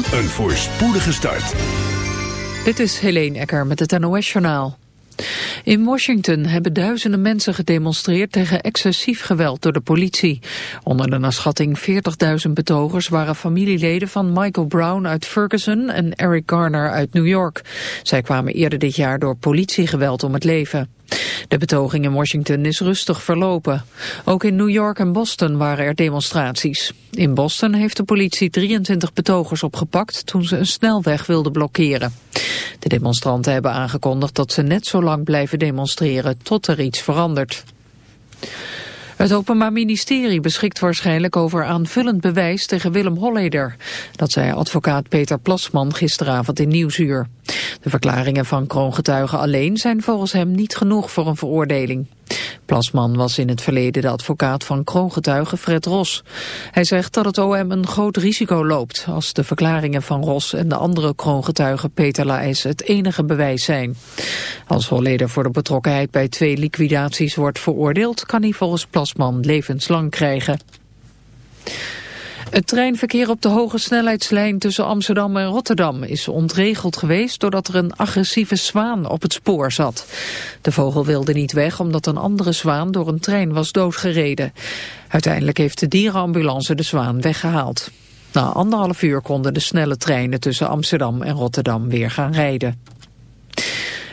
Een voorspoedige start. Dit is Helene Ecker met het NOS-journaal. In Washington hebben duizenden mensen gedemonstreerd tegen excessief geweld door de politie. Onder de naar schatting 40.000 betogers waren familieleden van Michael Brown uit Ferguson en Eric Garner uit New York. Zij kwamen eerder dit jaar door politiegeweld om het leven. De betoging in Washington is rustig verlopen. Ook in New York en Boston waren er demonstraties. In Boston heeft de politie 23 betogers opgepakt toen ze een snelweg wilden blokkeren. De demonstranten hebben aangekondigd dat ze net zo lang blijven demonstreren tot er iets verandert. Het Openbaar Ministerie beschikt waarschijnlijk over aanvullend bewijs tegen Willem Holleder. Dat zei advocaat Peter Plasman gisteravond in Nieuwsuur. De verklaringen van kroongetuigen alleen zijn volgens hem niet genoeg voor een veroordeling. Plasman was in het verleden de advocaat van kroongetuige Fred Ros. Hij zegt dat het OM een groot risico loopt als de verklaringen van Ros en de andere kroongetuigen Peter Laes het enige bewijs zijn. Als Holleder voor de betrokkenheid bij twee liquidaties wordt veroordeeld kan hij volgens Plasman levenslang krijgen. Het treinverkeer op de hoge snelheidslijn tussen Amsterdam en Rotterdam is ontregeld geweest doordat er een agressieve zwaan op het spoor zat. De vogel wilde niet weg omdat een andere zwaan door een trein was doodgereden. Uiteindelijk heeft de dierenambulance de zwaan weggehaald. Na anderhalf uur konden de snelle treinen tussen Amsterdam en Rotterdam weer gaan rijden.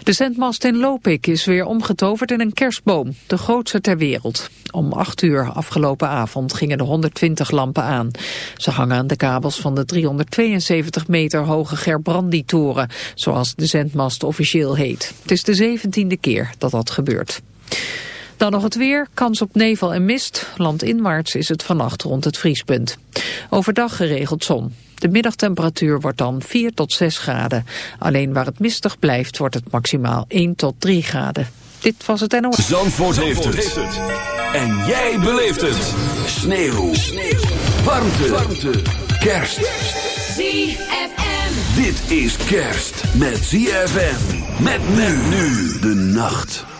De zendmast in Lopik is weer omgetoverd in een kerstboom, de grootste ter wereld. Om 8 uur afgelopen avond gingen de 120 lampen aan. Ze hangen aan de kabels van de 372 meter hoge Gerbrandi-toren, zoals de zendmast officieel heet. Het is de 17e keer dat dat gebeurt. Dan nog het weer, kans op nevel en mist. Landinwaarts is het vannacht rond het vriespunt. Overdag geregeld zon. De middagtemperatuur wordt dan 4 tot 6 graden. Alleen waar het mistig blijft wordt het maximaal 1 tot 3 graden. Dit was het NOS. Zandvoort, Zandvoort heeft, het. En jij beleeft het. Sneeuw. Sneeuw. Warmte. Warmte. Kerst. ZFM. Dit is kerst met ZFM. Met men nu de nacht.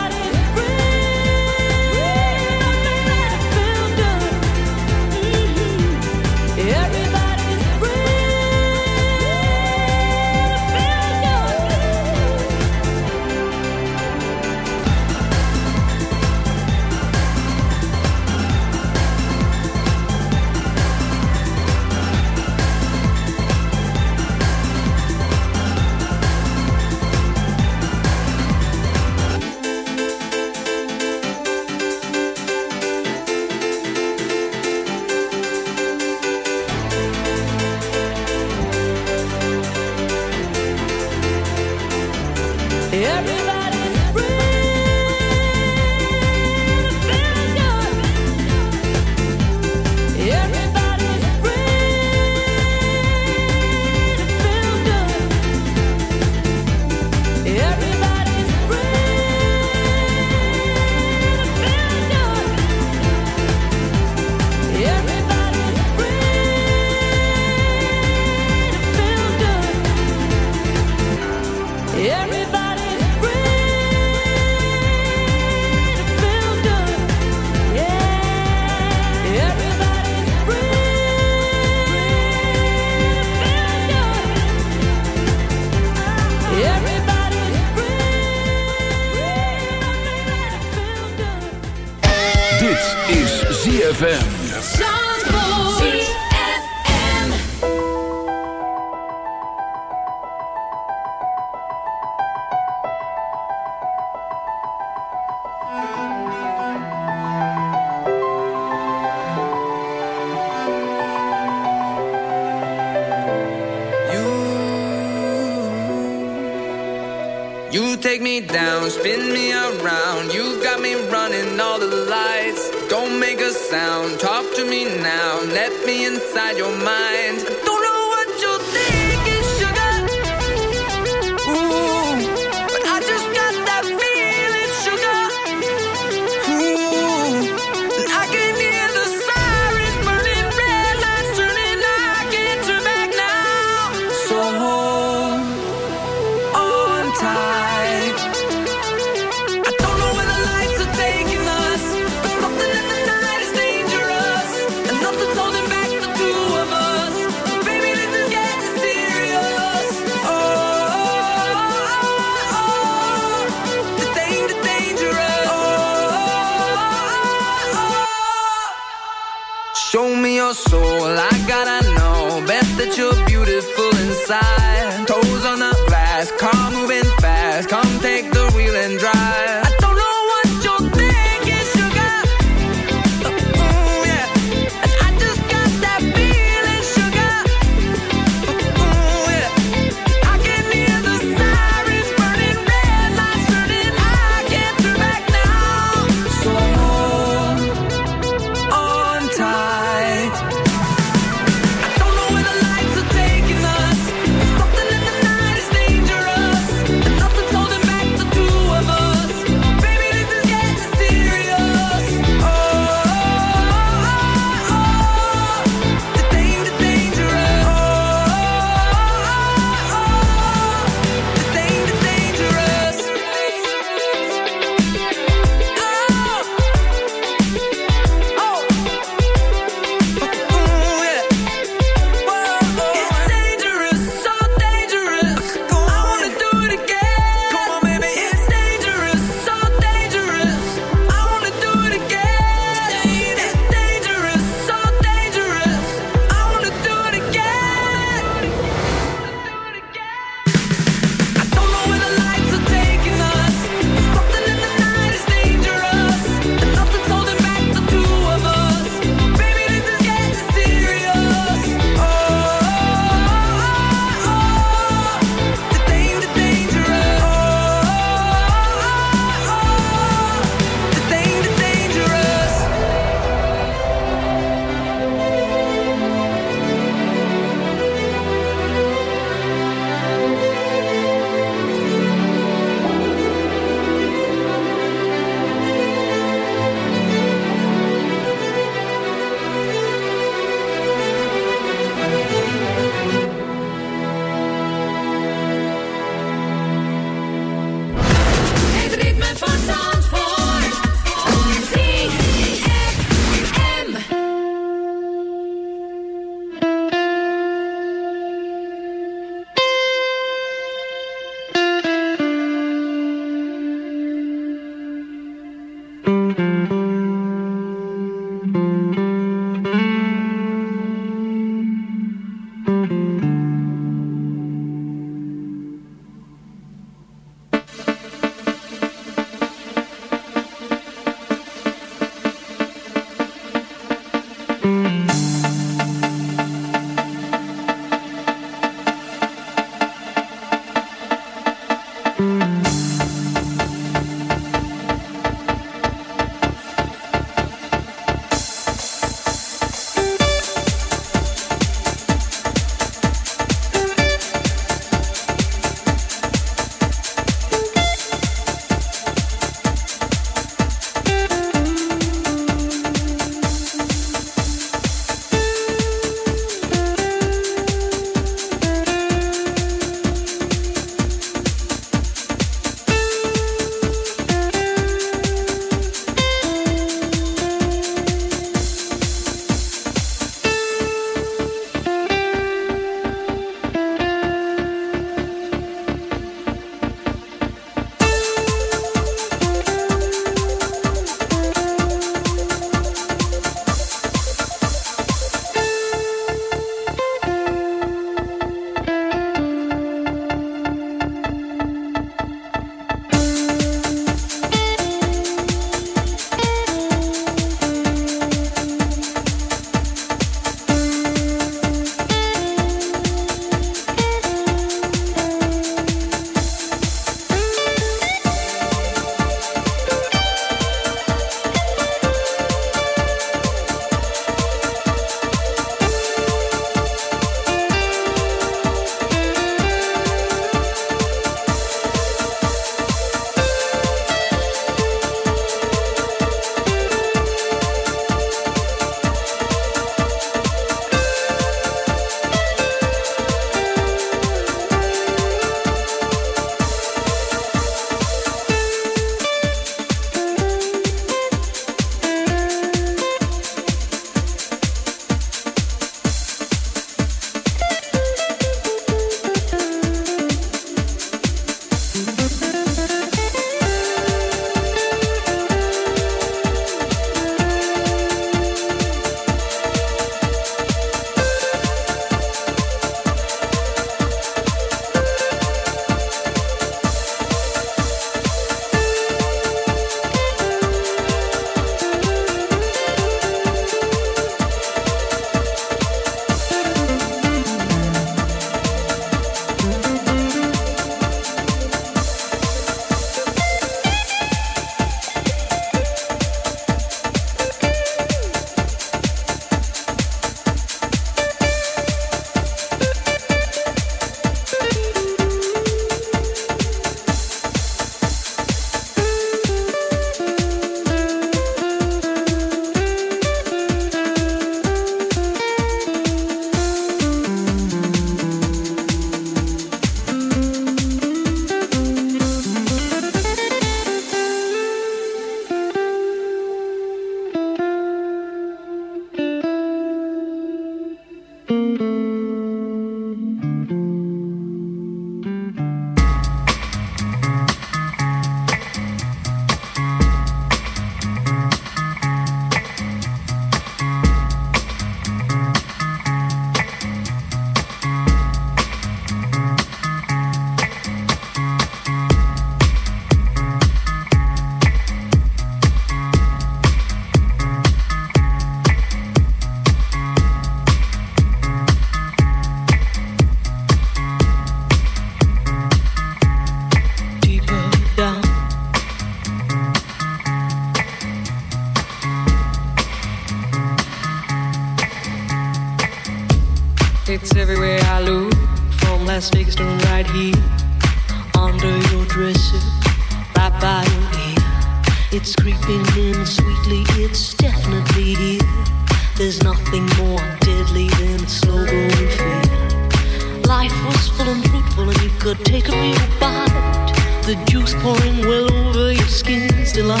liquor, take a real bite. The juice pouring well over your skin's delight.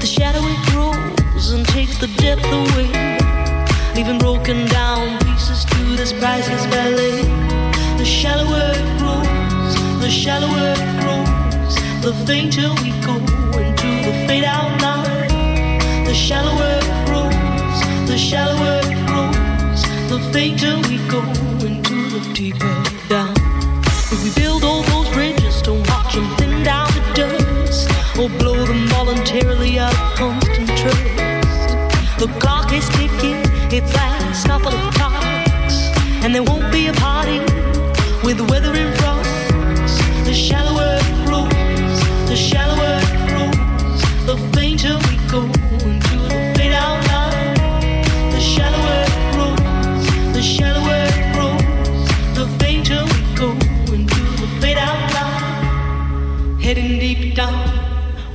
The shadow it grows and takes the depth away, leaving broken down pieces to this priceless ballet. The shallower it grows, the shallower it grows, the fainter we go into the fade out line. The shallower it grows, the shallower it grows, the fainter we go into the deeper. We build all those bridges to watch them thin down the dust, or blow them voluntarily out of constant trust. The clock is ticking, it's last couple of clocks, and there won't be a party with weather and frost. The shallower it the shallower.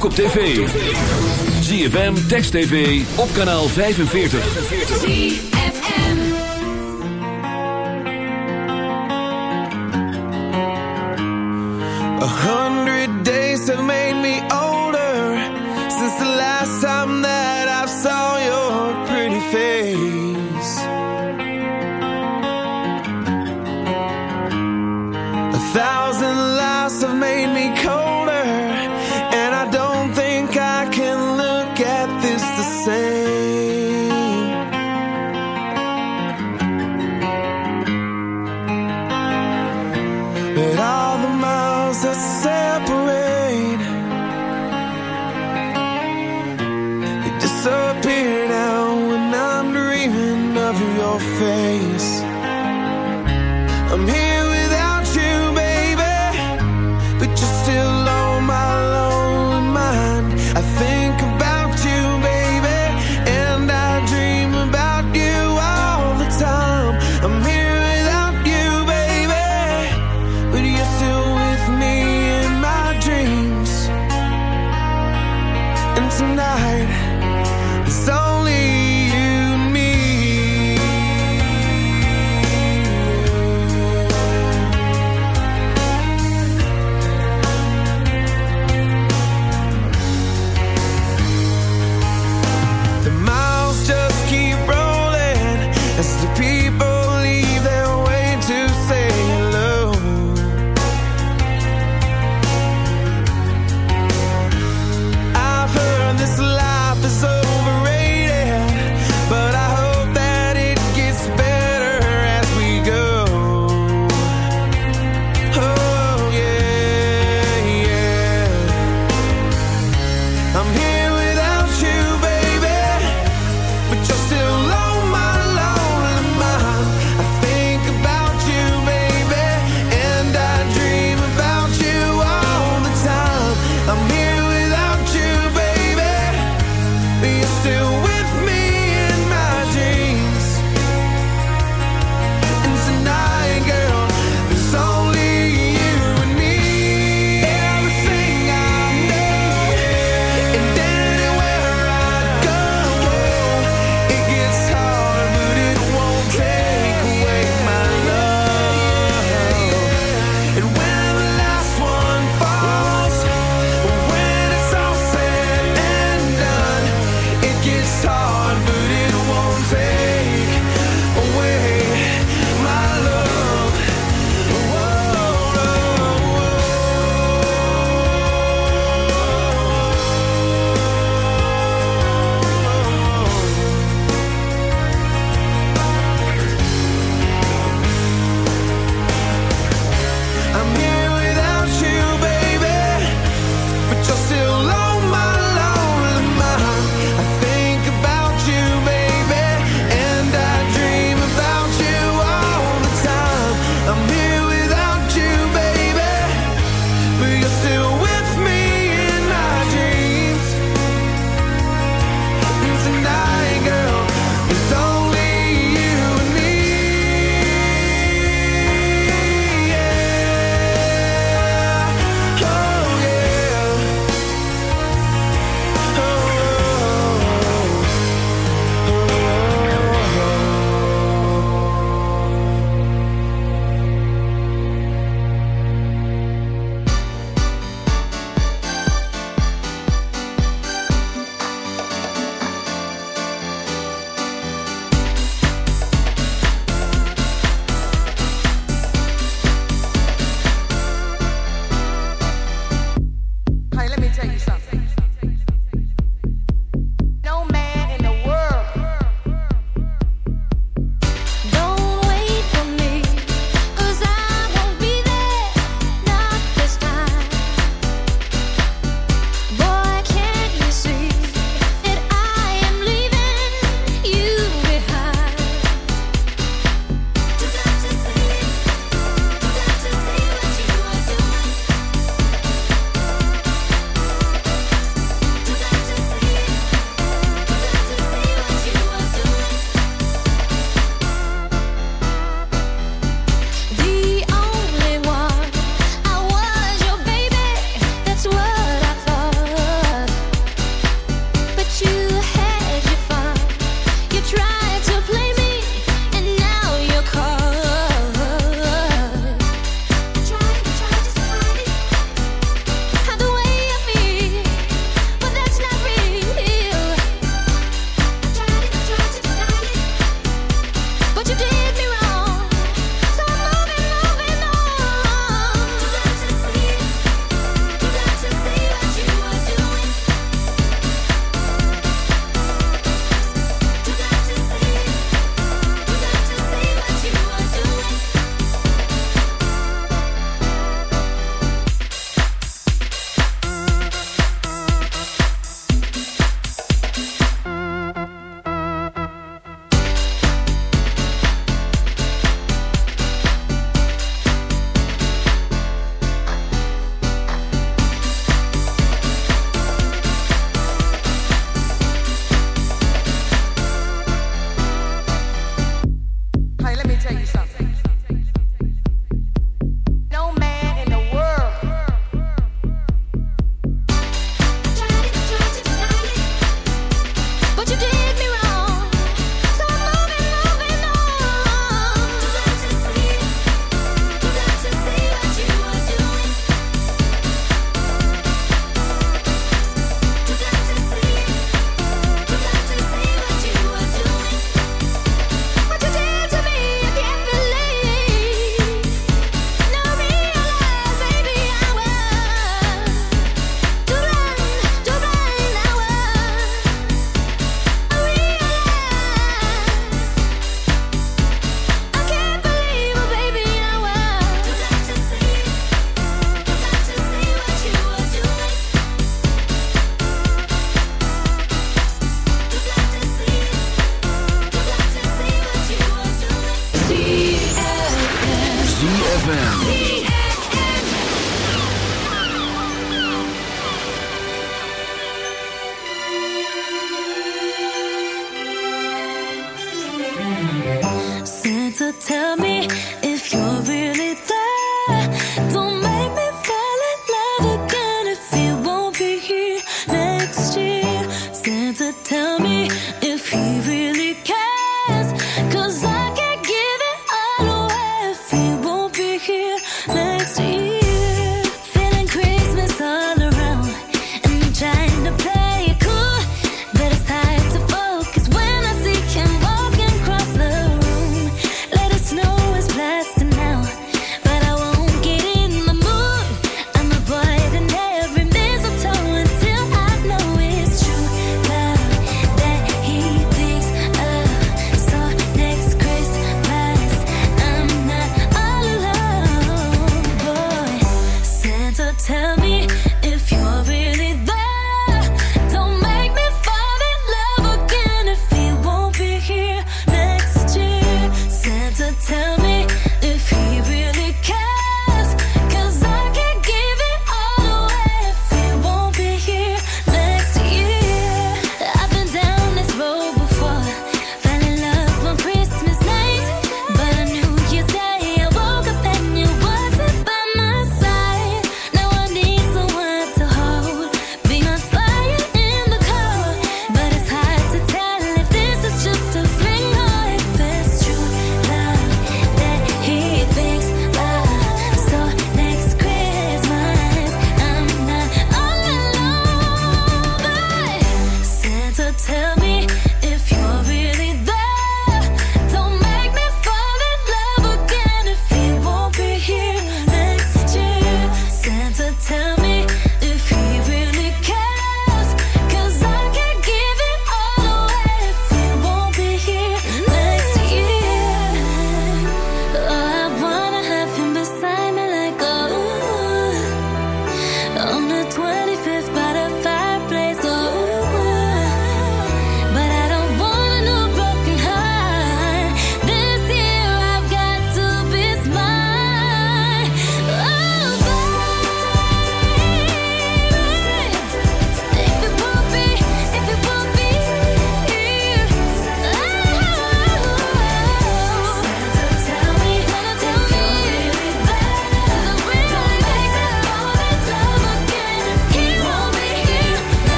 ook op tv. ZFM, Text TV, op kanaal 45. ZFM A hundred days have made me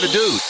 got to do.